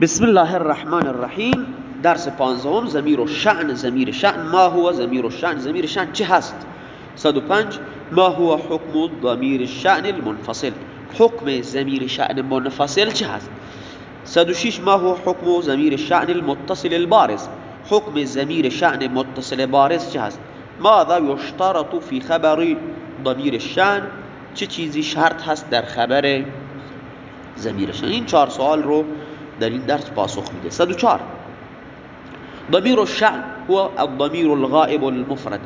بسم الله الرحمن الرحیم. درس پانزدهم زمیر و شعن زمیر شعن ما هو زمیر و شعن زمیر شعن چه هست؟ 105 ما هو حکم ضمیر الشعن المنفصل. حکم زمیر شعن منفصل چه هست؟ 106 ما هو حکم زمیر شعن المتصل البارز. حکم زمیر شعن متصل بارز چه هست؟ ماذا یشترط فی خبر ضمیر الشعن چه چیزی شرط هست در خبر زمیر شعن این چهار سوال رو در این درس پاسخ میده. 104 ضمیر الشأن هو الضمير الغائب المفرد.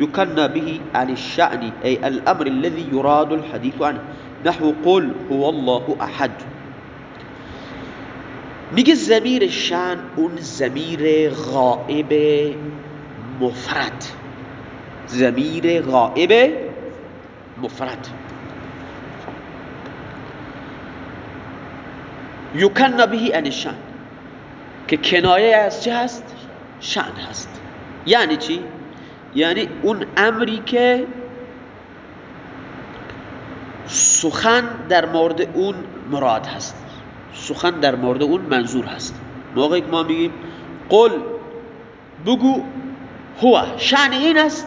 يكنى به عن الشأن أي الأمر الذي يراد الحديث عنه. نحو قل هو الله أحد میگه زمیر الشأن اون زمیر غائب مفرد. زمیر غائب مفرد. یکن به ان شان که کنایه از چه هست؟ شان هست. یعنی چی؟ یعنی اون امری که سخن در مورد اون مراد هست. سخن در مورد اون منظور هست. موقعی که ما میگیم قل بگو هو. شان این است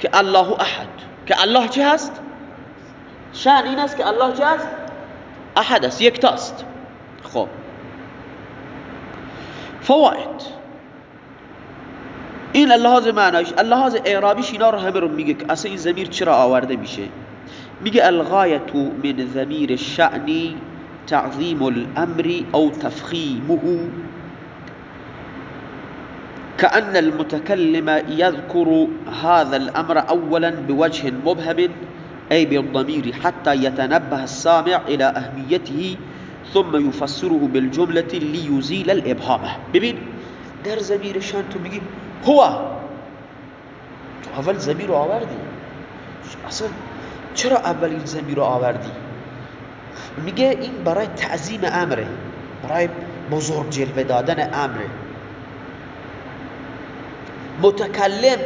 که الله احد. که الله چه هست؟ شان این است که الله چه هست؟ أحد است یکتاست خب. فواید این اللحاظ معنیش اللحاظ اعرابیش اینا رو همه رو میگه که أصلا این زمیر چرا آورده میشه؟ میگه الغایت من ضمیر الشأن تعظیم الأمر أو تفخیمه. كأن المتكلم يذكر هذا الأمر أولا بوجه مبهم أي بالضمير حتى يتنبه السامع إلى أهميته ثم يفسره بالجملة ليزيل الإبهامة ببین در زمیرشان تو میگی هو. تو اول زمیر رو آوردی. اصلا چرا اول زمیر رو آوردی؟ میگه این برای تعظیم امره برای بزرگ جلوه دادن امره. متکلم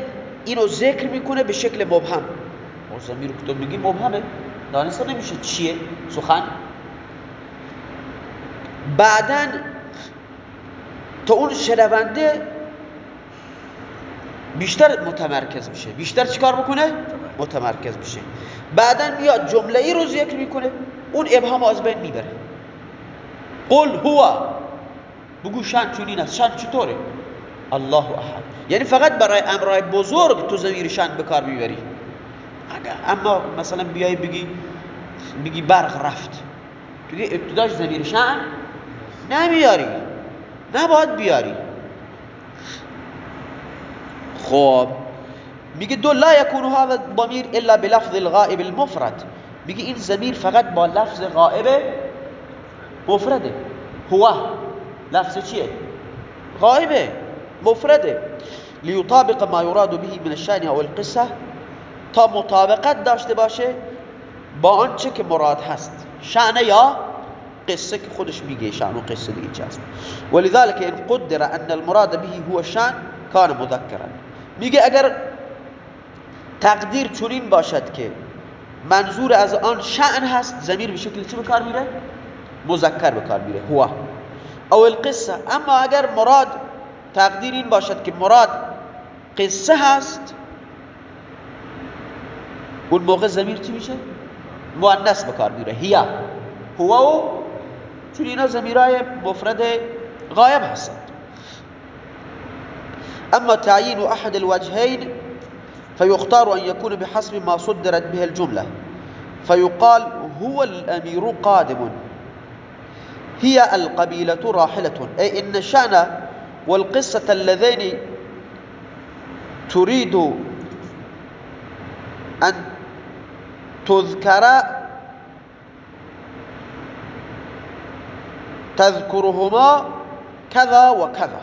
اینو ذکر می‌کنه به شکل مبهم. و زمیر رو که مبهمه. دانسته نمیشه. چیه؟ سخن؟ بعدا تا اون شنونده بیشتر متمرکز میشه. بیشتر چیکار بکنه؟ متمرکز میشه. بعدا میاد جمله ای رو ذکر می‌کنه. اون ابهام از بین می‌بره. قل هو. بگو شان چونین است. شان چطوره؟ الله احد. یعنی فقط برای امرای بزرگ تو زمیر شان به کار می‌بری. اما مثلا بیای بگی بگی برق رفت. توی ابتداش زمیر شان نمیاری. نباید بیاری. خب میگه دو لا یکون هذا الضمیر الا بلفظ الغائب المفرد. میگه این ضمیر فقط با لفظ غائب مفرده. هو. لفظ چیه؟ غائبه مفرده. لیطابق ما یراد به من الشأن أو القصة. تا مطابقت داشته باشه با آنچه که مراد هست. شأن یا قصه که خودش میگه شأن و قصه دیگه چه هست؟ ولذلك ان قدر ان المراد به هو شأن کان مذکرا. میگه اگر تقدیر چنین باشد که منظور از آن شأن هست زمیر به شکل چه بکار میره؟ مذکر بکار میره هو. او القصه. اما اگر مراد تقدیر این باشد که مراد قصه هست اون موقع زمیر چی میشه؟ مؤنث بکار میره هیا. هو و چون اینا زمیرای مفرد غایب هستند اما تعیین احد الوجهين فيختار ان يكون بحسب ما صدرت به الجمله. فيقال هو الامير قادم. هي القبيلة راحلة. أي إن الشأن والقصة اللذين تريد أن تذكر تذكرهما كذا وكذا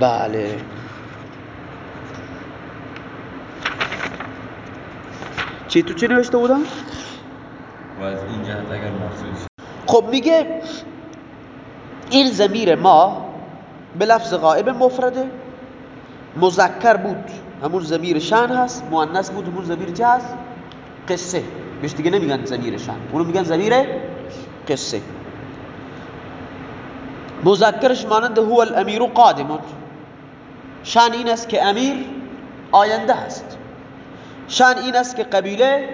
بله. چی تو چی نوشته بودم؟ و از این جهت اگر مخصوص خب میگه این زمیر ما به لفظ غائب مفرده. مذکر بود. همون زمیر شان هست مؤنث بود همون زمیر چه هست؟ قصه. بهش دیگه نمیگن زمیر شن اونو میگن زمیر قصه. مذکرش مانند هو الامیر قادمون شان این است که امیر آینده هست. شان این است که قبیله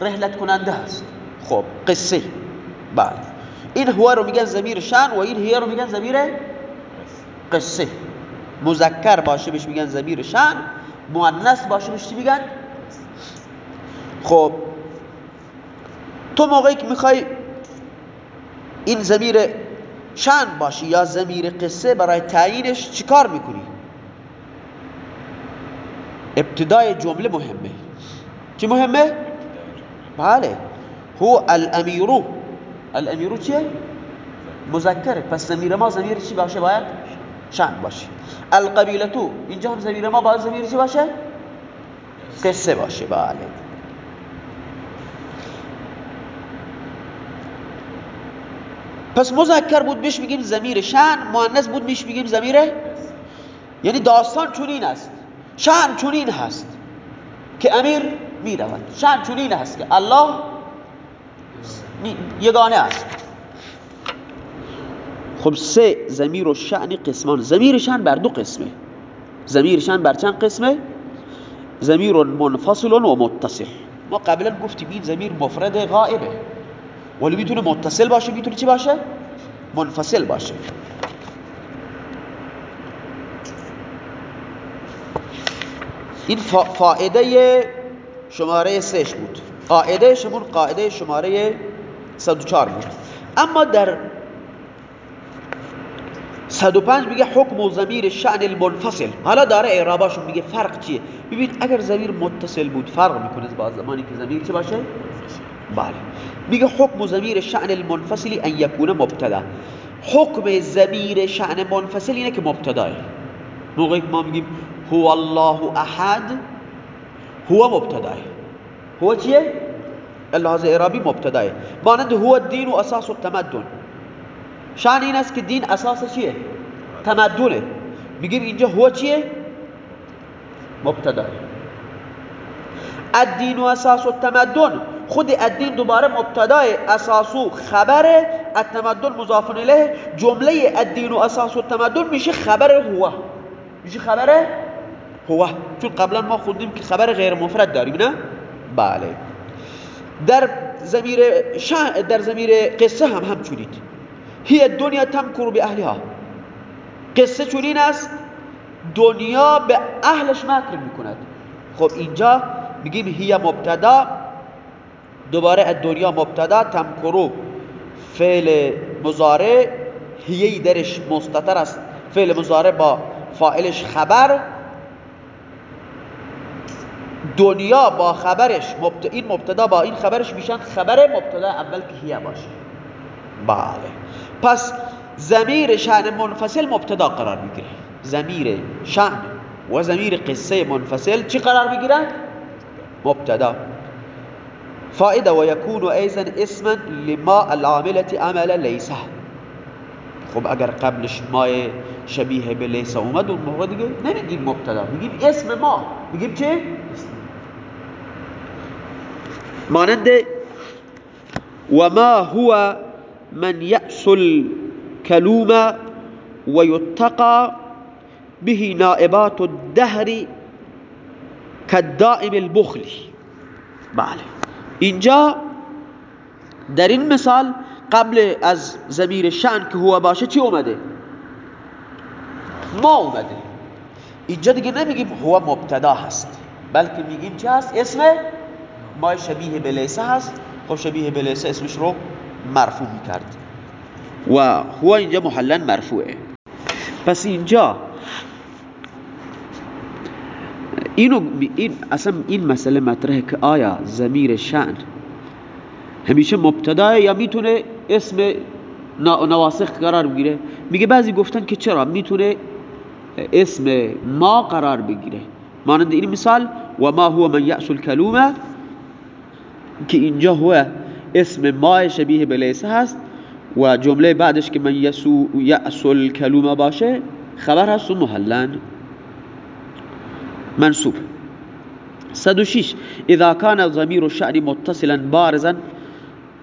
رحلت کننده هست. خب قصه. بله این هو رو میگن زمیر شان و این هی رو میگن زمیر قصه. مذکر باشه بهش میگن زمیر شان مؤنث باشه بهش میگن؟ خب تو موقعی که می‌خوای این زمیر شان باشه یا زمیر قصه برای تعیینش چیکار می‌کنی؟ ابتدای جمله مهمه. چی مهمه؟ بله. هو الامیرو الامیرو چیه؟ مذکره. پس زمیر ما زمیر چی باشه؟ باید؟ شان باشه. القبیلتو. اینجا هم زمیر ما باید زمیر چی باشه؟ قصه باشه. بله. پس مذکر بود بهش میگیم زمیر شان مؤنث بود بهش میگیم زمیر یعنی داستان چنین است. شان چنین هست که امیر می‌رود. شان چنین هست که الله یگانه است. خب سه زمیر و شعنی قسمان. زمیر شان بر دو قسمه. زمیر شان بر چند قسمه؟ زمیر منفصل و متصل. ما قبلا گفتیم این زمیر مفرد غائبه. ولی می‌تونه متصل باشه. می‌تونه چی باشه؟ منفصل باشه. این فائده شماره سهش بود. قاعده شمون قاعده شماره 104 بود. اما در 105 میگه حکم و زمیر شعن المنفصل. حالا داره اعراباشون میگه فرق چیه؟ ببین اگر زمیر متصل بود فرق می‌کنه با زمانی که زمیر چه باشه؟ بله. میگه حکم زمیر شعن المنفصلی ان یکونه مبتدا. حکم زمیر شعن منفصل اینه که مبتداه موقعی که ما میگیم هو الله احد هو مبتداه هو چیه؟ اللحاظ اعرابی مبتداه مانند هو الدین و اساس التمدن. شعن این است که دین اساس چیه؟ تمدنه. میگیم اینجا هو چیه؟ مبتداه الدین و اساس التمدن. خود الدین دوباره مبتدای اساسو خبره. التمدن مضاف الیه. جمله الدین و اساس التمدن میشه خبر هو. میشه خبر هو. چون قبلا ما خوندیم که خبر غیر مفرد داریم نه؟ بله. در زمیر در زمیر قصه هم هم چونید هی دنیا تمکر به اهلها. قصه چونین است دنیا به اهلش مکر می‌کند. خب اینجا میگیم هی مبتدا دوباره دنیا مبتدا تمکرو فعل مزاره هیهی درش مستتر است. فعل مزاره با فائلش خبر. دنیا با خبرش این مبتدا با این خبرش میشن خبر مبتدا اول که هیه باشه. بله. پس زمیر شعن منفصل مبتدا قرار میگیره زمیر شعن و زمیر قصه منفصل چی قرار میگیرن؟ مبتدا فائدة و یکون ایزن اسما لما العاملة عمل لیسه خب اگر قبلش مای شبیه به لیسه اومد اون موقع دیگه نمیگیم مبتدا میگیم اسم ما میگیم چه؟ مانند و ما هو من یأسل کلوم و یتقى به نائبات الدهر كالدائم البخلی بله. اینجا در این مثال قبل از زمیر شن که هو باشه چی اومده؟ ما اومده. اینجا دیگه نمیگیم هو مبتدا هست بلکه میگیم چه هست؟ اسم ما شبیه به لیسه هست. خب شبیه به اسمش رو مرفوع می‌کرد. و هو اینجا محلا مرفوعه. پس اینجا اینو این اصلا این مسئله مطرحه که آیا زمیر شأن همیشه مبتدا یا می‌تونه اسم نواسخ قرار بگیره؟ میگه بعضی گفتن که چرا؟ می‌تونه اسم ما قرار بگیره. مانند این مثال و ما هو من یأس الکلومه که اینجا هو اسم ما شبیه به لیسه هست و جمله بعدش که من یأس الکلومه باشه خبر هست و محلن. منصوب. 106 اذا كان ضمير الشأن متصلا بارزا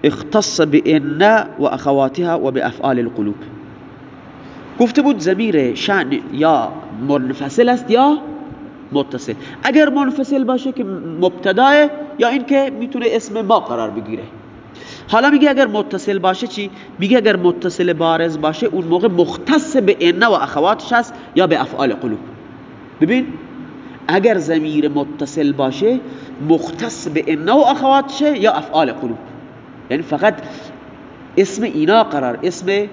اختص بإن و اخواتها و بافعال القلوب. گفته بود ضمیر شأن یا منفصل است یا متصل. اگر منفصل باشه که مبتداه یا اینکه می‌تونه اسم ما قرار بگیره. حالا میگه اگر متصل باشه چی؟ میگه اگر متصل بارز باشه اون موقع مختص به ان و اخواتش هست یا به افعال قلوب. ببین اگر زمیر متصل باشه مختص به ان و اخواتشه یا افعال قلوب. یعنی فقط اسم اینا قرار اسم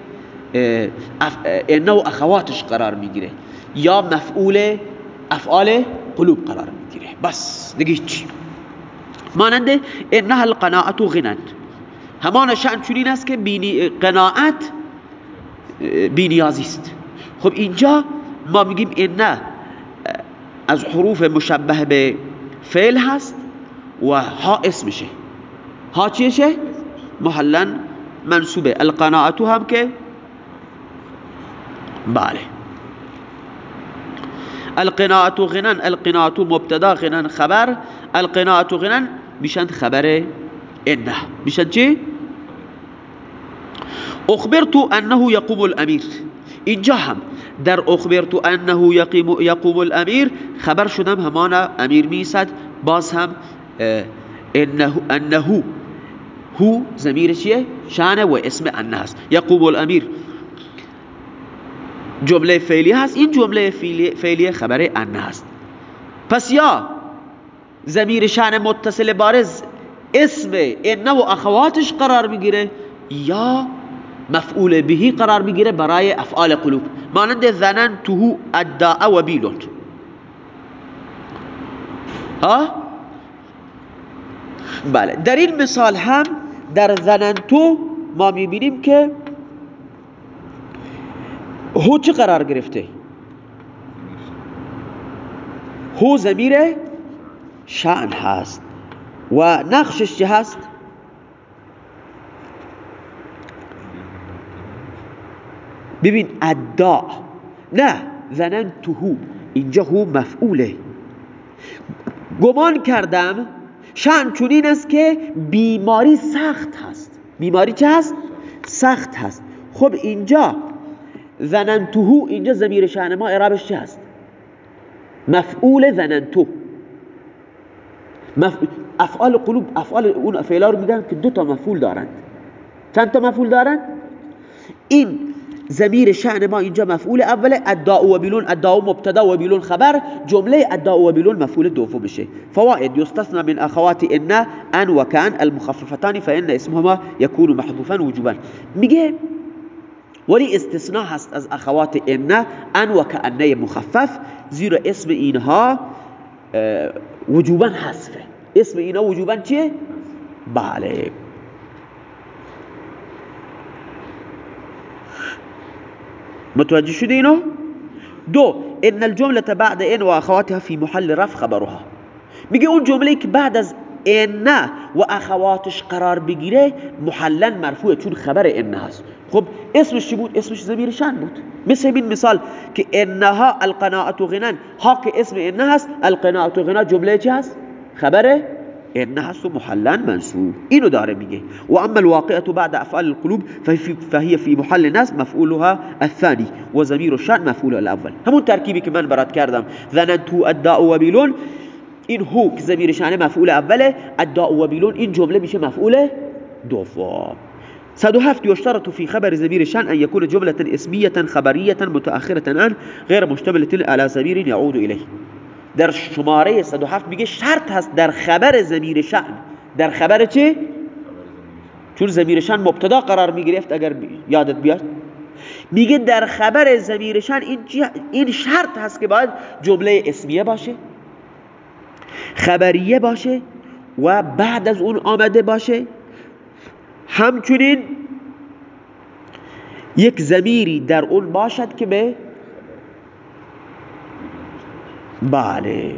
ان و اخواتش قرار می‌گیره یا مفعول افعال قلوب قرار می‌گیره. بس دیگه چی مانند انها القناعت غنند همان شأن چنین است که بینی قناعت بینیازی است. خب اینجا ما میگیم نه از حروف مشبه به فعل هست و ها اسمشه ها چیشه؟ محلا منصوبه. القناعتو هم که؟ بله. القناعت غنن القناعت مبتدا غنن خبر القناعت غنن میشن خبر انه میشن چی؟ اخبرت انه يقوم الامیر. اینجا هم در اخبرت انه يقوم الامیر خبر شدم همانا امیر میسد باز هم انه, انه هو زمیر چیه؟ شانه و اسم انه هست یقوم الامیر. جمله فعلی هست. این جمله فعلی خبر انه هست پس یا زمیر شان متصل بارز اسم انه و اخواتش قرار می‌گیره یا مفعول بهی قرار می‌گیره برای افعال قلوب. مانند ظننته الداء و بیلون ها؟ بله. در این مثال هم در ظننتو ما می‌بینیم که هو چه قرار گرفته؟ هو زمیر شأن هست. و نقشش چه هست؟ ببین ادا. نه هو اینجا هو مفعوله. گمان کردم شان چونین است که بیماری سخت هست. بیماری چه هست؟ سخت هست. خب اینجا ظننتهو اینجا زمیر شأن ما اعرابش چه هست؟ مفعول ظننتو مف... افعال قلوب افعال اون فعلا رو میگن که دو تا مفعول دارند چند تا مفعول دارند این زمیر شأن ما اینجا مفعول اوله ادعا و بیلون. ادعا مبتدا و بیلون خبر. جمله ادعا و بیلون مفعول دوم بشه فوائد يستثنى من اخوات ان ان و کان المخففتان فان اسمهما يكون محذوفا وجوبا. میگه ولی استثناء هست از اخوات ان ان و کانه مخفف. زیرا اسم اینها وجوبا حذفه اسم اینا وجوبا چیه؟ بله متوجه شده اینو؟ دو إن الجملة بعد إن و اخواتها في محل رفع خبرها میگه اون جمله که بعد از إن و أخواتش قرار بگیره محلا مرفوعه چون خبر إن هست خب اسمش چی بود؟ اسمش شان بود. مثل این مثال که انها القناعت غنن ها که اسم ان هست القناعت غنا جمله چی هست؟ خبره؟ ان هست محلا منصوب. اینو داره میگه. و اما الواقعه بعد افعال القلوب فهي في محل نصب مفعولها الثاني و ضمیر الشان مفعول الاول. همون ترکیبی که من برات کردم. ظننت الداء و بیلون. این هو که ضمیر شان مفعول اوله الداء و بیلون این جمله میشه مفعول دوم. هفت يشترط في خبر ضمير شان أن يكون جملة اسمية خبرية متأخرة عن غير مشتملة على ضمير يعود إليه. در شماره 107 میگه شرط هست در خبر ضمیر شأن در خبر چه؟ چون ضمیر شأن مبتدا قرار می‌گرفت اگر یادت بیاد. میگه در خبر ضمیر شأن این, این شرط هست که باید جمله اسمیه باشه خبریه باشه و بعد از اون آمده باشه. همچنین یک زمیری در اون باشد که به بله.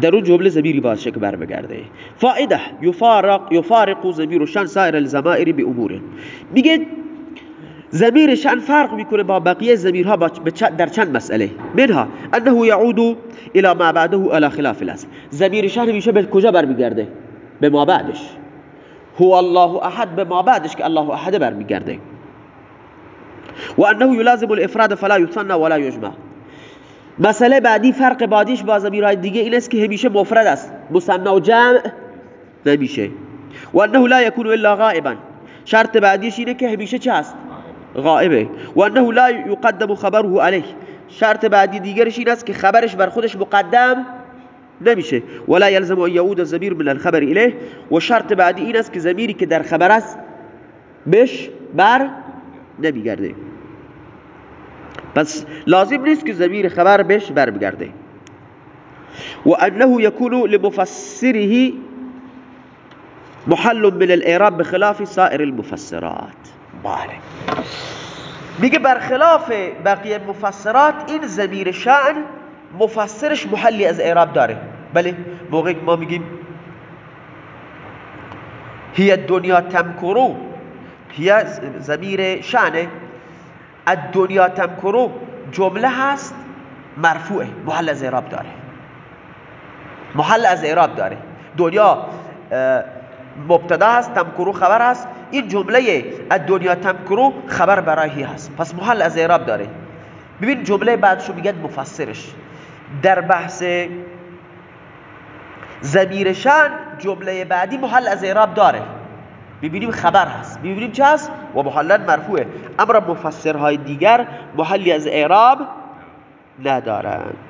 در اون جمله زمیری باشه که بگرده فائده یفارق یفارق زمیر شان سایر الزمائر به امور. میگه زمیر شأن فرق می‌کنه با بقیه زمیرها در چند مسئله منها انه یعود الى ما بعده الى خلاف الاصل زمیر میشه به کجا برمیگرده به ما بعدش. هو الله احد به ما بعدش که الله احد برمیگرده و انه یلازم الافراد فلا یثنى ولا یجمع مسئله بعدی فرق بعدیش با زمیرهای دیگه این است که همیشه مفرد است. مثنا و جمع نمیشه. و انه لا يكون الا غائبا. شرط بعدیش اینه که همیشه چه هست غائبه و انه لا يقدم خبره عليه. شرط بعدی دیگرش این است که خبرش بر خودش مقدم نمیشه. ولا يلزم ان يعود الضمير من الخبر الیه. و شرط بعدی این است که ضمیری که در خبر است بش بر نمیگرده. پس لازم نیست که ضمیر خبر بش بر بگرده. و انه يكون لمفسره محل من الإعراب بخلاف سائر المفسرات. بله. میگه برخلاف بقیه مفسرات این زمیر شأن مفسرش محلی از اعراب داره. بله موقع ما میگیم هی دنیا تمکرو هی زمیر شأنه الدنیا تمکرو جمله هست مرفوعه محل از اعراب داره. محل از اعراب داره. دنیا مبتدا هست تمکرو خبر هست این جمله دنیا تمکرو خبر برای هست. پس محل از اعراب داره. ببین جمله بعدشو میگن مفسرش. در بحث زمیرشان جمله بعدی محل از اعراب داره. ببینیم خبر هست. ببینیم چه هست؟ و محلا مرفوعه. امر مفسرهای دیگر محلی از اعراب ندارند